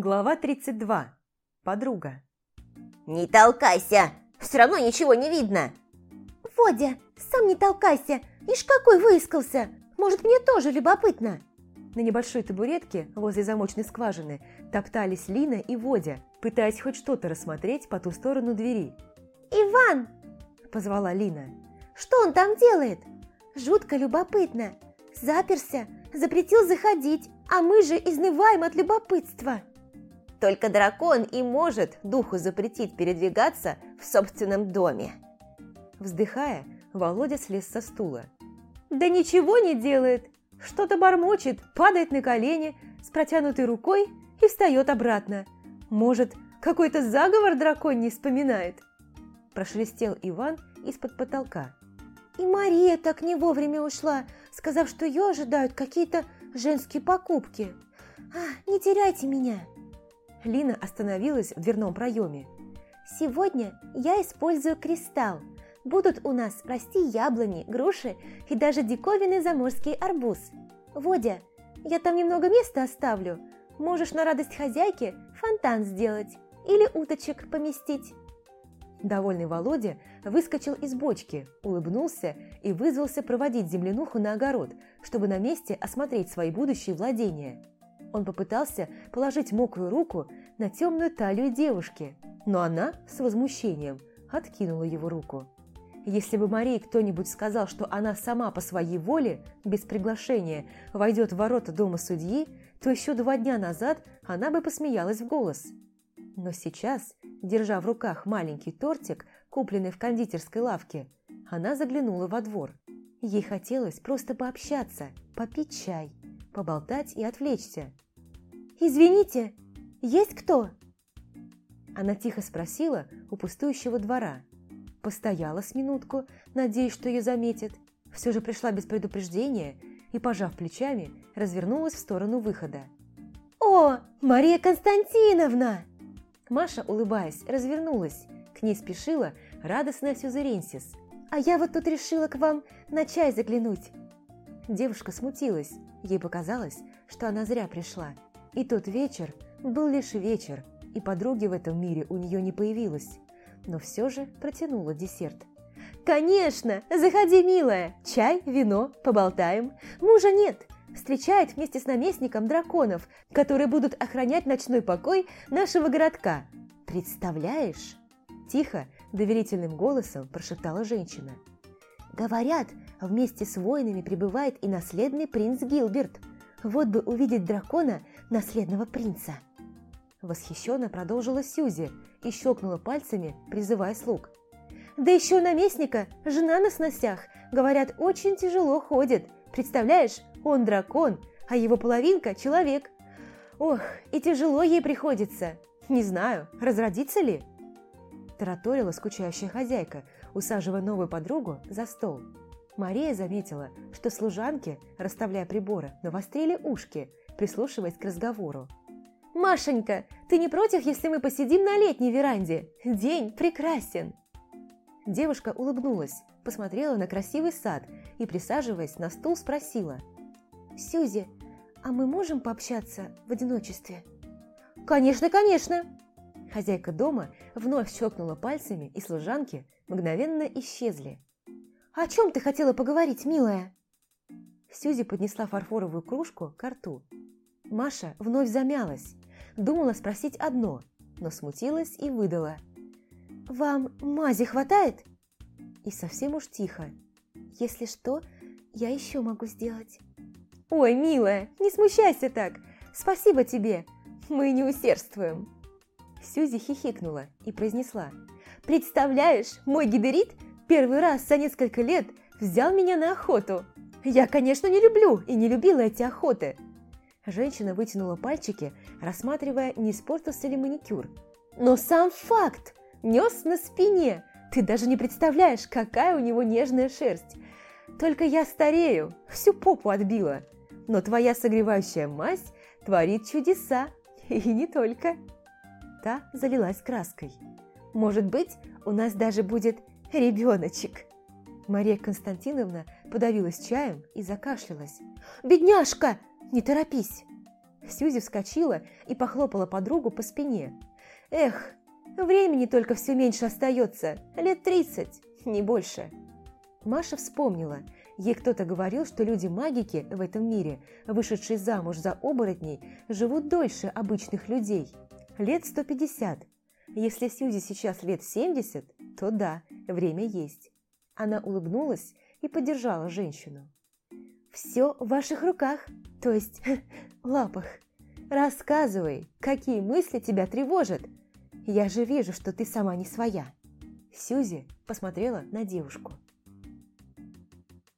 Глава 32. Подруга. «Не толкайся! Все равно ничего не видно!» «Водя, сам не толкайся! Ишь, какой выискался! Может, мне тоже любопытно!» На небольшой табуретке возле замочной скважины топтались Лина и Водя, пытаясь хоть что-то рассмотреть по ту сторону двери. «Иван!» – позвала Лина. «Что он там делает? Жутко любопытно! Заперся, запретил заходить, а мы же изнываем от любопытства!» Только дракон и может духу запретить передвигаться в собственном доме. Вздыхая, Володя слез со стула. «Да ничего не делает! Что-то бормочет, падает на колени с протянутой рукой и встает обратно. Может, какой-то заговор дракон не вспоминает?» Прошелестел Иван из-под потолка. «И Мария так не вовремя ушла, сказав, что ее ожидают какие-то женские покупки. А, не теряйте меня!» Лина остановилась в дверном проеме. «Сегодня я использую кристалл. Будут у нас расти яблони, груши и даже диковинный заморский арбуз. Водя, я там немного места оставлю. Можешь на радость хозяйки фонтан сделать или уточек поместить». Довольный Володя выскочил из бочки, улыбнулся и вызвался проводить землянуху на огород, чтобы на месте осмотреть свои будущие владения. Он попытался положить мокрую руку на темную талию девушки, но она с возмущением откинула его руку. Если бы Марии кто-нибудь сказал, что она сама по своей воле, без приглашения, войдет в ворота дома судьи, то еще два дня назад она бы посмеялась в голос. Но сейчас, держа в руках маленький тортик, купленный в кондитерской лавке, она заглянула во двор. Ей хотелось просто пообщаться, попить чай поболтать и отвлечься. «Извините, есть кто?» Она тихо спросила у пустующего двора. Постояла с минутку, надеясь, что ее заметит. Все же пришла без предупреждения и, пожав плечами, развернулась в сторону выхода. «О, Мария Константиновна!» Маша, улыбаясь, развернулась. К ней спешила радостная Сюзеренсис. «А я вот тут решила к вам на чай заглянуть». Девушка смутилась, Ей показалось, что она зря пришла. И тот вечер был лишь вечер, и подруги в этом мире у нее не появилось. Но все же протянула десерт. «Конечно! Заходи, милая! Чай, вино, поболтаем. Мужа нет. Встречает вместе с наместником драконов, которые будут охранять ночной покой нашего городка. Представляешь?» Тихо, доверительным голосом прошептала женщина. «Говорят, Вместе с воинами прибывает и наследный принц Гилберт. Вот бы увидеть дракона, наследного принца. Восхищенно продолжила Сьюзи и щелкнула пальцами, призывая слуг. Да еще наместника, жена на сносях, говорят, очень тяжело ходит. Представляешь, он дракон, а его половинка – человек. Ох, и тяжело ей приходится. Не знаю, разродится ли? Тараторила скучающая хозяйка, усаживая новую подругу за стол. Мария заметила, что служанки, расставляя приборы, навострили ушки, прислушиваясь к разговору. «Машенька, ты не против, если мы посидим на летней веранде? День прекрасен!» Девушка улыбнулась, посмотрела на красивый сад и, присаживаясь на стул, спросила. «Сюзи, а мы можем пообщаться в одиночестве?» «Конечно, конечно!» Хозяйка дома вновь щелкнула пальцами, и служанки мгновенно исчезли. «О чем ты хотела поговорить, милая?» Сюзи поднесла фарфоровую кружку к рту. Маша вновь замялась, думала спросить одно, но смутилась и выдала. «Вам мази хватает?» И совсем уж тихо. «Если что, я еще могу сделать». «Ой, милая, не смущайся так! Спасибо тебе! Мы не усердствуем!» Сюзи хихикнула и произнесла. «Представляешь, мой гидерит первый раз за несколько лет взял меня на охоту. Я, конечно, не люблю и не любила эти охоты. Женщина вытянула пальчики, рассматривая, не испортился ли маникюр. Но сам факт! Нес на спине! Ты даже не представляешь, какая у него нежная шерсть. Только я старею, всю попу отбила. Но твоя согревающая мазь творит чудеса. И не только. Та залилась краской. Может быть, у нас даже будет ребеночек!» Мария Константиновна подавилась чаем и закашлялась. «Бедняжка! Не торопись!» Сьюзи вскочила и похлопала подругу по спине. «Эх, времени только все меньше остается, лет тридцать, не больше». Маша вспомнила. Ей кто-то говорил, что люди-магики в этом мире, вышедшие замуж за оборотней, живут дольше обычных людей. Лет 150. Если Сьюзи сейчас лет 70, то да, время есть. Она улыбнулась и поддержала женщину. «Все в ваших руках, то есть лапах. Рассказывай, какие мысли тебя тревожат. Я же вижу, что ты сама не своя». Сьюзи посмотрела на девушку.